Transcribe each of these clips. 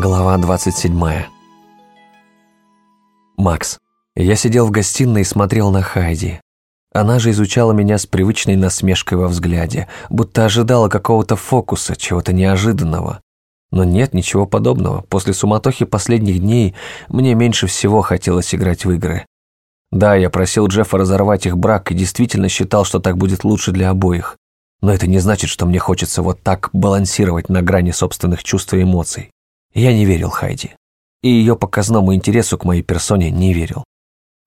Глава 27. Макс. Я сидел в гостиной и смотрел на Хайди. Она же изучала меня с привычной насмешкой во взгляде, будто ожидала какого-то фокуса, чего-то неожиданного. Но нет ничего подобного. После суматохи последних дней мне меньше всего хотелось играть в игры. Да, я просил Джеффа разорвать их брак и действительно считал, что так будет лучше для обоих. Но это не значит, что мне хочется вот так балансировать на грани собственных чувств и эмоций. Я не верил Хайди. И ее показному интересу к моей персоне не верил.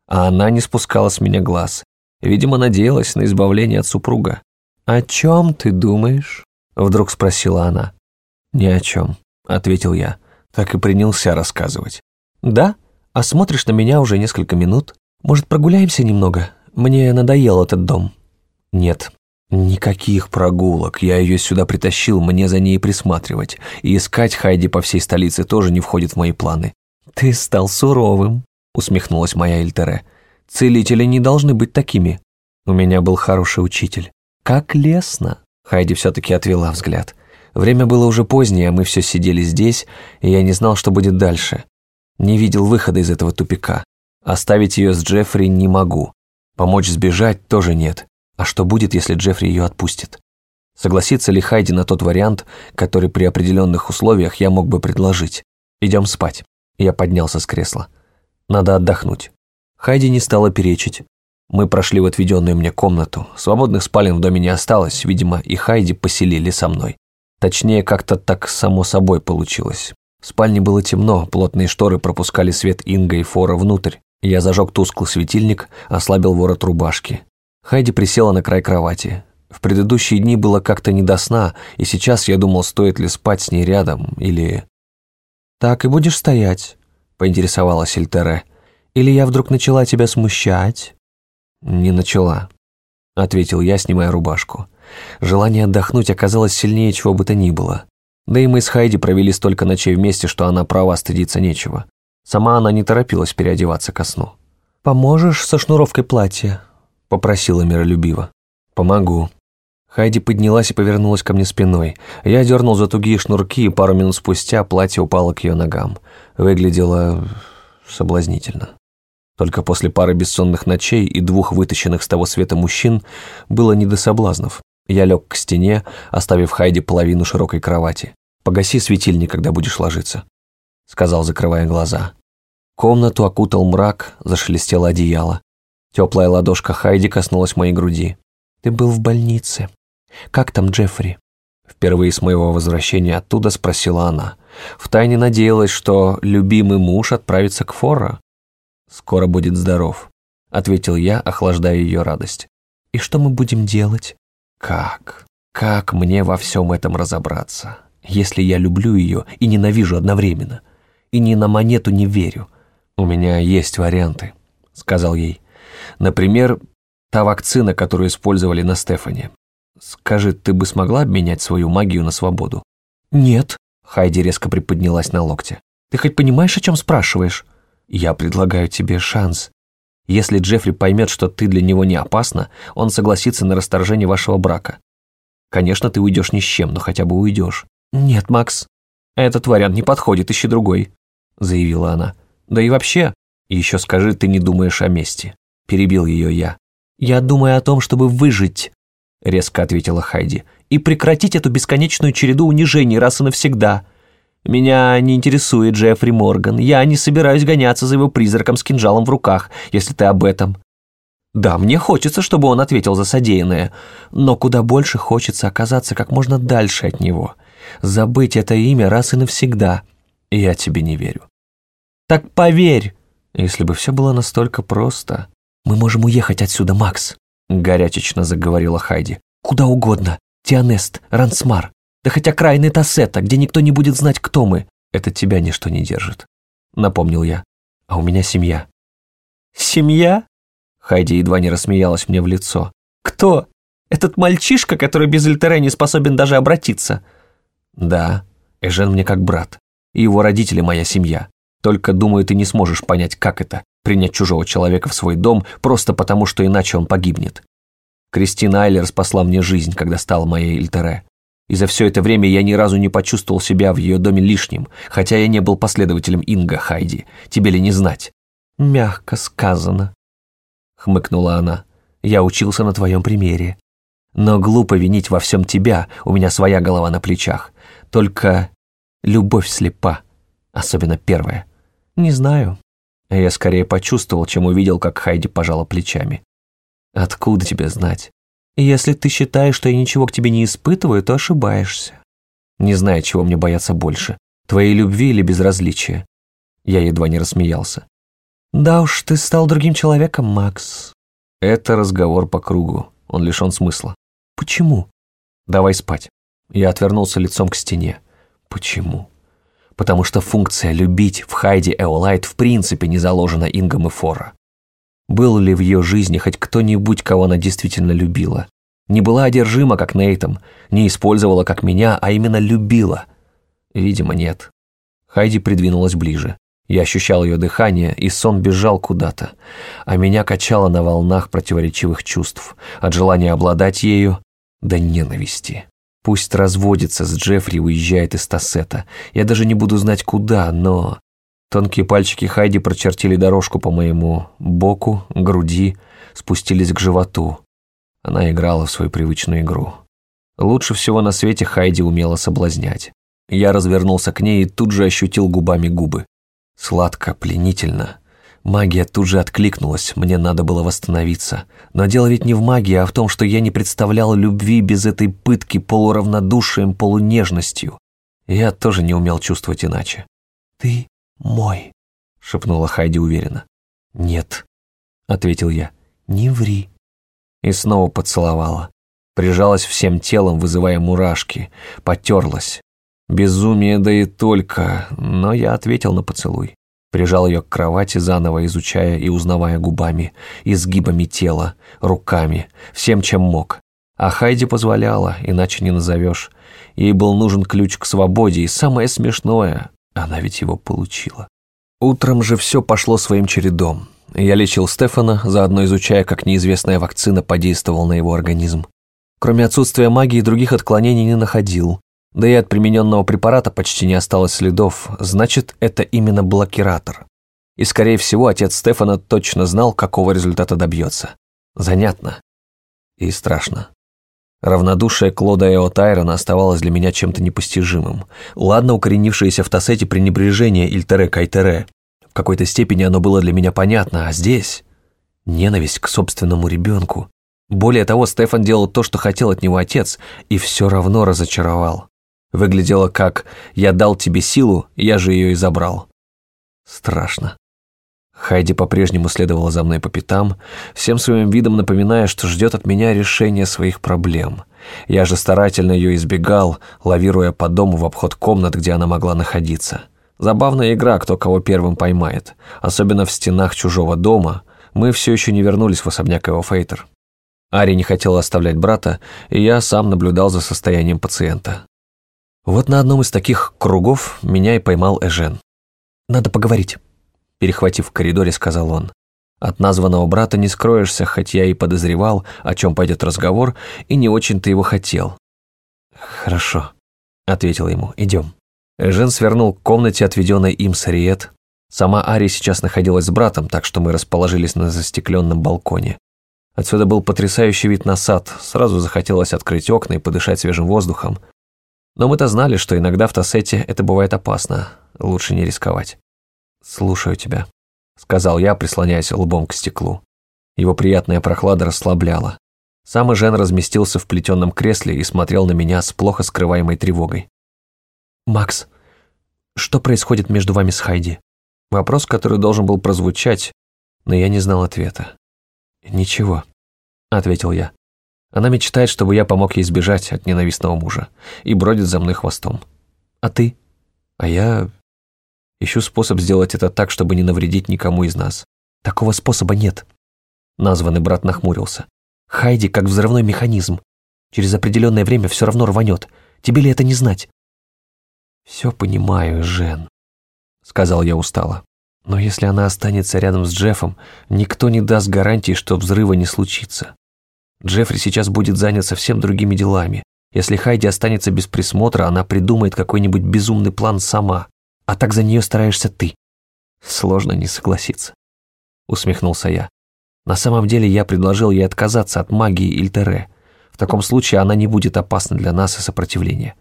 А она не спускала с меня глаз. Видимо, надеялась на избавление от супруга. «О чем ты думаешь?» Вдруг спросила она. «Ни о чем», — ответил я. Так и принялся рассказывать. «Да? А смотришь на меня уже несколько минут? Может, прогуляемся немного? Мне надоел этот дом». «Нет, Никаких прогулок. Я ее сюда притащил, мне за ней присматривать. И искать Хайди по всей столице тоже не входит в мои планы. Ты стал суровым, усмехнулась моя Эльтере. Целители не должны быть такими. У меня был хороший учитель. Как лестно. Хайди все-таки отвела взгляд. Время было уже позднее, а мы все сидели здесь, и я не знал, что будет дальше. Не видел выхода из этого тупика. Оставить ее с Джеффри не могу. Помочь сбежать тоже нет. А что будет, если Джеффри ее отпустит? Согласится ли Хайди на тот вариант, который при определенных условиях я мог бы предложить? Идем спать. Я поднялся с кресла. Надо отдохнуть. Хайди не стала перечить. Мы прошли в отведенную мне комнату. Свободных спален в доме не осталось, видимо, и Хайди поселили со мной. Точнее, как-то так само собой получилось. В спальне было темно, плотные шторы пропускали свет Инга и Фора внутрь. Я зажег тусклый светильник, ослабил ворот рубашки. Хайди присела на край кровати. В предыдущие дни было как-то не до сна, и сейчас я думал, стоит ли спать с ней рядом, или... «Так и будешь стоять?» — поинтересовалась Эльтере. «Или я вдруг начала тебя смущать?» «Не начала», — ответил я, снимая рубашку. Желание отдохнуть оказалось сильнее чего бы то ни было. Да и мы с Хайди провели столько ночей вместе, что она права стыдиться нечего. Сама она не торопилась переодеваться ко сну. «Поможешь со шнуровкой платья?» Попросила миролюбиво. «Помогу». Хайди поднялась и повернулась ко мне спиной. Я дернул за тугие шнурки, и пару минут спустя платье упало к ее ногам. Выглядело соблазнительно. Только после пары бессонных ночей и двух вытащенных с того света мужчин было не до соблазнов. Я лег к стене, оставив Хайди половину широкой кровати. «Погаси светильник, когда будешь ложиться», — сказал, закрывая глаза. Комнату окутал мрак, зашелестело одеяло. Теплая ладошка Хайди коснулась моей груди. «Ты был в больнице. Как там Джеффри?» Впервые с моего возвращения оттуда спросила она. Втайне надеялась, что любимый муж отправится к Форра. «Скоро будет здоров», — ответил я, охлаждая ее радость. «И что мы будем делать?» «Как? Как мне во всем этом разобраться, если я люблю ее и ненавижу одновременно? И ни на монету не верю. У меня есть варианты», — сказал ей. Например, та вакцина, которую использовали на Стефане. Скажи, ты бы смогла обменять свою магию на свободу? Нет. Хайди резко приподнялась на локте. Ты хоть понимаешь, о чем спрашиваешь? Я предлагаю тебе шанс. Если Джеффри поймет, что ты для него не опасна, он согласится на расторжение вашего брака. Конечно, ты уйдешь ни с чем, но хотя бы уйдешь. Нет, Макс, этот вариант не подходит, ищи другой, заявила она. Да и вообще, еще скажи, ты не думаешь о мести перебил ее я. «Я думаю о том, чтобы выжить», — резко ответила Хайди, «и прекратить эту бесконечную череду унижений раз и навсегда. Меня не интересует Джеффри Морган, я не собираюсь гоняться за его призраком с кинжалом в руках, если ты об этом». Да, мне хочется, чтобы он ответил за содеянное, но куда больше хочется оказаться как можно дальше от него, забыть это имя раз и навсегда. Я тебе не верю. Так поверь, если бы все было настолько просто. «Мы можем уехать отсюда, Макс», — горячечно заговорила Хайди. «Куда угодно. Тианест, Рансмар. Да хотя окраины Тассета, где никто не будет знать, кто мы. Это тебя ничто не держит», — напомнил я. «А у меня семья». «Семья?» Хайди едва не рассмеялась мне в лицо. «Кто? Этот мальчишка, который без Эльтере не способен даже обратиться?» «Да, Эжен мне как брат. И его родители моя семья. Только, думаю, ты не сможешь понять, как это принять чужого человека в свой дом просто потому, что иначе он погибнет. Кристина Айлер спасла мне жизнь, когда стала моей Ильтере. И за все это время я ни разу не почувствовал себя в ее доме лишним, хотя я не был последователем Инга Хайди. Тебе ли не знать?» «Мягко сказано», — хмыкнула она. «Я учился на твоем примере. Но глупо винить во всем тебя, у меня своя голова на плечах. Только любовь слепа, особенно первая. Не знаю». Я скорее почувствовал, чем увидел, как Хайди пожала плечами. «Откуда тебе знать?» Если ты считаешь, что я ничего к тебе не испытываю, то ошибаешься. Не знаю, чего мне бояться больше, твоей любви или безразличия. Я едва не рассмеялся. Да уж, ты стал другим человеком, Макс. Это разговор по кругу, он лишен смысла. Почему? Давай спать. Я отвернулся лицом к стене. Почему? Потому что функция «любить» в Хайди Эолайт в принципе не заложена Ингом и Фора. Был ли в ее жизни хоть кто-нибудь, кого она действительно любила? Не была одержима, как Нейтом, не использовала, как меня, а именно любила? Видимо, нет. Хайди придвинулась ближе. Я ощущал ее дыхание, и сон бежал куда-то, а меня качало на волнах противоречивых чувств, от желания обладать ею до ненависти. Пусть разводится с Джеффри и уезжает из Тассета. Я даже не буду знать куда, но Тонкие пальчики Хайди прочертили дорожку по моему боку, груди, спустились к животу. Она играла в свою привычную игру. Лучше всего на свете Хайди умела соблазнять. Я развернулся к ней и тут же ощутил губами губы. Сладко, пленительно. Магия тут же откликнулась, мне надо было восстановиться. Но дело ведь не в магии, а в том, что я не представлял любви без этой пытки полуравнодушием, полунежностью. Я тоже не умел чувствовать иначе. «Ты мой», — шепнула Хайди уверенно. «Нет», — ответил я, — «не ври». И снова поцеловала. Прижалась всем телом, вызывая мурашки, потерлась. Безумие, да и только, но я ответил на поцелуй. Прижал ее к кровати, заново изучая и узнавая губами, изгибами тела, руками, всем, чем мог. А Хайди позволяла, иначе не назовешь. Ей был нужен ключ к свободе, и самое смешное, она ведь его получила. Утром же все пошло своим чередом. Я лечил Стефана, заодно изучая, как неизвестная вакцина подействовала на его организм. Кроме отсутствия магии, других отклонений не находил. Да и от примененного препарата почти не осталось следов, значит, это именно блокиратор. И, скорее всего, отец Стефана точно знал, какого результата добьется. Занятно. И страшно. Равнодушие Клода Эо Тайрона оставалось для меня чем-то непостижимым. Ладно укоренившееся в Тассете пренебрежение Ильтере Кайтере. В какой-то степени оно было для меня понятно, а здесь... Ненависть к собственному ребенку. Более того, Стефан делал то, что хотел от него отец, и все равно разочаровал. Выглядело как «я дал тебе силу, я же ее и забрал». Страшно. Хайди по-прежнему следовала за мной по пятам, всем своим видом напоминая, что ждет от меня решения своих проблем. Я же старательно ее избегал, лавируя по дому в обход комнат, где она могла находиться. Забавная игра, кто кого первым поймает. Особенно в стенах чужого дома. Мы все еще не вернулись в особняк его Фейтер. Ари не хотела оставлять брата, и я сам наблюдал за состоянием пациента. Вот на одном из таких кругов меня и поймал Эжен. «Надо поговорить» перехватив в коридоре, сказал он. От названного брата не скроешься, хоть я и подозревал, о чем пойдет разговор, и не очень-то его хотел. «Хорошо», — ответил ему, — «идем». Жен свернул к комнате, отведенной им Сариет. Сама Ари сейчас находилась с братом, так что мы расположились на застекленном балконе. Отсюда был потрясающий вид на сад, сразу захотелось открыть окна и подышать свежим воздухом. Но мы-то знали, что иногда в Тассете это бывает опасно, лучше не рисковать. «Слушаю тебя», — сказал я, прислоняясь лбом к стеклу. Его приятная прохлада расслабляла. Сам Жен разместился в плетеном кресле и смотрел на меня с плохо скрываемой тревогой. «Макс, что происходит между вами с Хайди?» Вопрос, который должен был прозвучать, но я не знал ответа. «Ничего», — ответил я. Она мечтает, чтобы я помог ей сбежать от ненавистного мужа и бродит за мной хвостом. А ты? А я Ищу способ сделать это так, чтобы не навредить никому из нас. Такого способа нет. Названный брат нахмурился. Хайди как взрывной механизм. Через определенное время все равно рванет. Тебе ли это не знать? Все понимаю, Жен, сказал я устало. Но если она останется рядом с Джеффом, никто не даст гарантии, что взрыва не случится. Джеффри сейчас будет занят совсем другими делами. Если Хайди останется без присмотра, она придумает какой-нибудь безумный план сама, а так за нее стараешься ты. Сложно не согласиться. Усмехнулся я. На самом деле я предложил ей отказаться от магии Ильтере. В таком случае она не будет опасна для нас и сопротивления.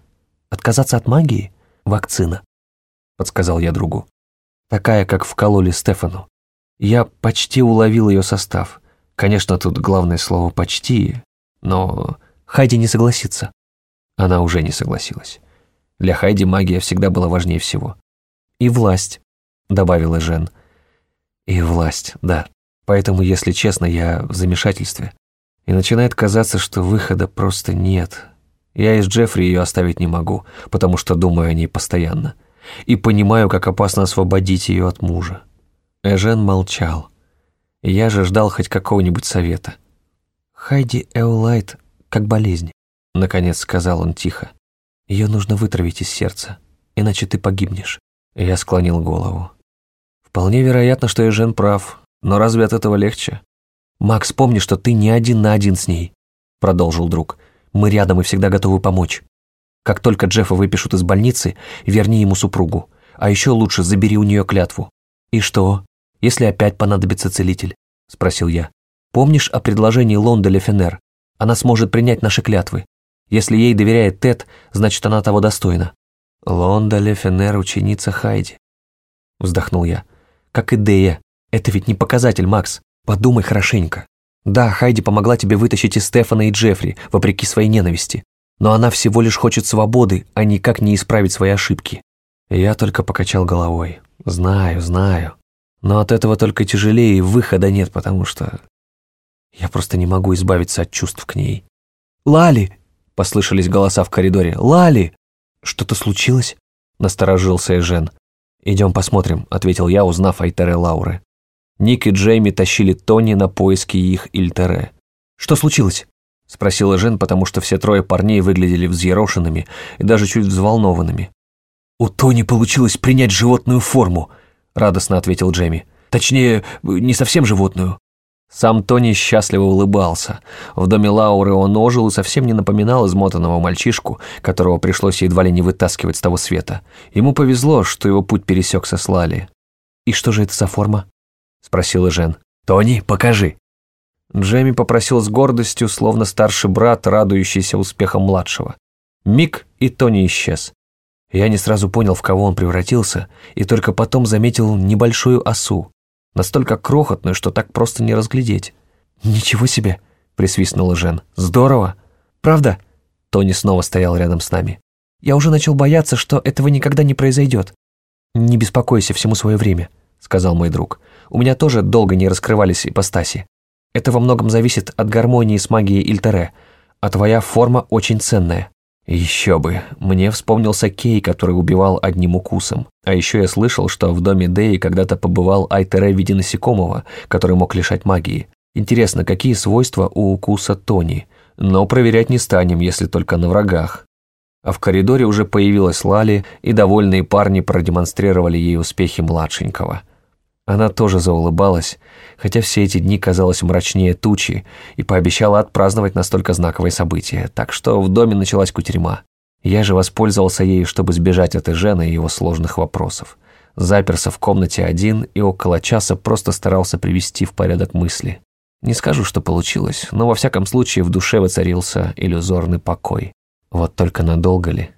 Отказаться от магии? Вакцина, подсказал я другу. Такая, как вкололи Стефану. Я почти уловил ее состав. Конечно, тут главное слово «почти», но Хайди не согласится. Она уже не согласилась. Для Хайди магия всегда была важнее всего. «И власть», — добавила Жен. «И власть, да. Поэтому, если честно, я в замешательстве. И начинает казаться, что выхода просто нет. Я из Джеффри ее оставить не могу, потому что думаю о ней постоянно. И понимаю, как опасно освободить ее от мужа». Эжен молчал. Я же ждал хоть какого-нибудь совета. «Хайди Эолайт как болезнь», — наконец сказал он тихо. «Ее нужно вытравить из сердца, иначе ты погибнешь». Я склонил голову. «Вполне вероятно, что Эжен прав, но разве от этого легче?» «Макс, помни, что ты не один на один с ней», — продолжил друг. «Мы рядом и всегда готовы помочь. Как только Джеффа выпишут из больницы, верни ему супругу. А еще лучше забери у нее клятву». «И что, если опять понадобится целитель?» — спросил я. «Помнишь о предложении Лонда Лефенер? Она сможет принять наши клятвы. Если ей доверяет Тед, значит, она того достойна». «Лонда Лефенер — ученица Хайди», — вздохнул я. «Как идея. Это ведь не показатель, Макс. Подумай хорошенько. Да, Хайди помогла тебе вытащить из Стефана и Джеффри, вопреки своей ненависти. Но она всего лишь хочет свободы, а никак не исправить свои ошибки. Я только покачал головой. Знаю, знаю. Но от этого только тяжелее и выхода нет, потому что... Я просто не могу избавиться от чувств к ней. «Лали!» — послышались голоса в коридоре. «Лали!» «Что-то случилось?» — насторожился Эжен. «Идем посмотрим», — ответил я, узнав Айтере Лауры. Ник и Джейми тащили Тони на поиски их Ильтере. «Что случилось?» — спросила Жен, потому что все трое парней выглядели взъерошенными и даже чуть взволнованными. «У Тони получилось принять животную форму», — радостно ответил Джейми. «Точнее, не совсем животную». Сам Тони счастливо улыбался. В доме Лауры он ожил и совсем не напоминал измотанного мальчишку, которого пришлось едва ли не вытаскивать с того света. Ему повезло, что его путь пересекся с Лали. «И что же это за форма?» — спросила Жен. «Тони, покажи». Джемми попросил с гордостью, словно старший брат, радующийся успехам младшего. Миг, и Тони исчез. Я не сразу понял, в кого он превратился, и только потом заметил небольшую осу, настолько крохотную, что так просто не разглядеть. «Ничего себе!» — присвистнула Жен. «Здорово! Правда?» Тони снова стоял рядом с нами. «Я уже начал бояться, что этого никогда не произойдет». «Не беспокойся, всему свое время», — сказал мой друг. У меня тоже долго не раскрывались ипостаси. Это во многом зависит от гармонии с магией Ильтере, а твоя форма очень ценная. Еще бы, мне вспомнился Кей, который убивал одним укусом. А еще я слышал, что в доме Деи когда-то побывал Айтере в виде насекомого, который мог лишать магии. Интересно, какие свойства у укуса Тони? Но проверять не станем, если только на врагах. А в коридоре уже появилась Лали, и довольные парни продемонстрировали ей успехи младшенького. Она тоже заулыбалась, хотя все эти дни казалось мрачнее тучи, и пообещала отпраздновать настолько знаковое событие, так что в доме началась кутерьма. Я же воспользовался ею, чтобы сбежать от Эжена и его сложных вопросов. Заперся в комнате один и около часа просто старался привести в порядок мысли. Не скажу, что получилось, но во всяком случае в душе воцарился иллюзорный покой. Вот только надолго ли?